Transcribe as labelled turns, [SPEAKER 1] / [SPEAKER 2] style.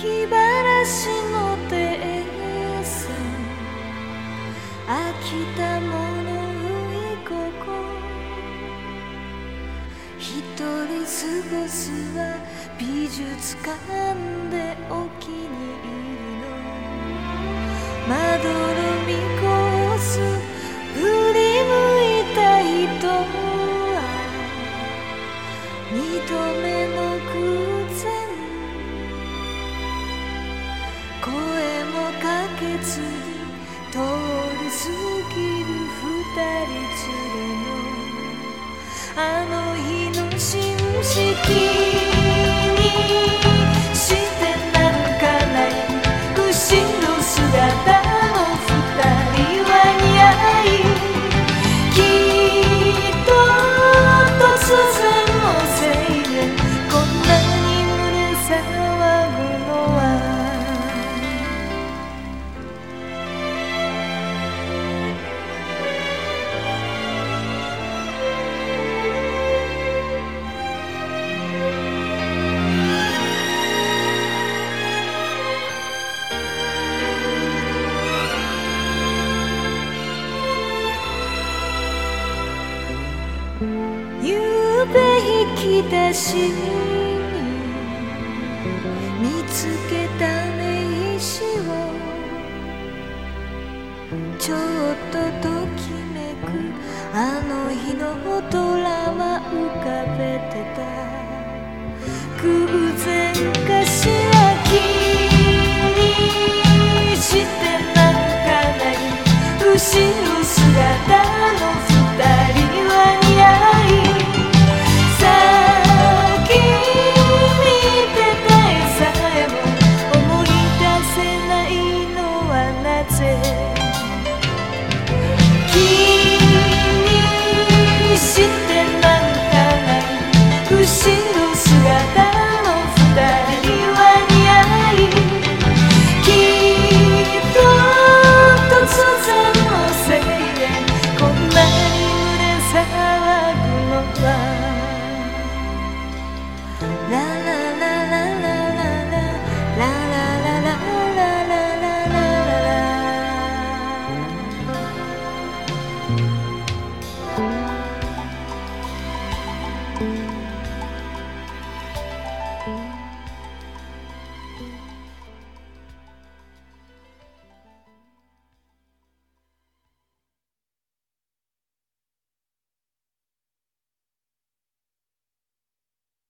[SPEAKER 1] 気晴らしの電線飽きたものいここ一人過ごすは美術館で起きあの日の新式にゆうべ引き出しに見つけた名刺をちょっとときめくあの日のドラマ浮かべてた偶然かしら気にしてなんかない後ろ姿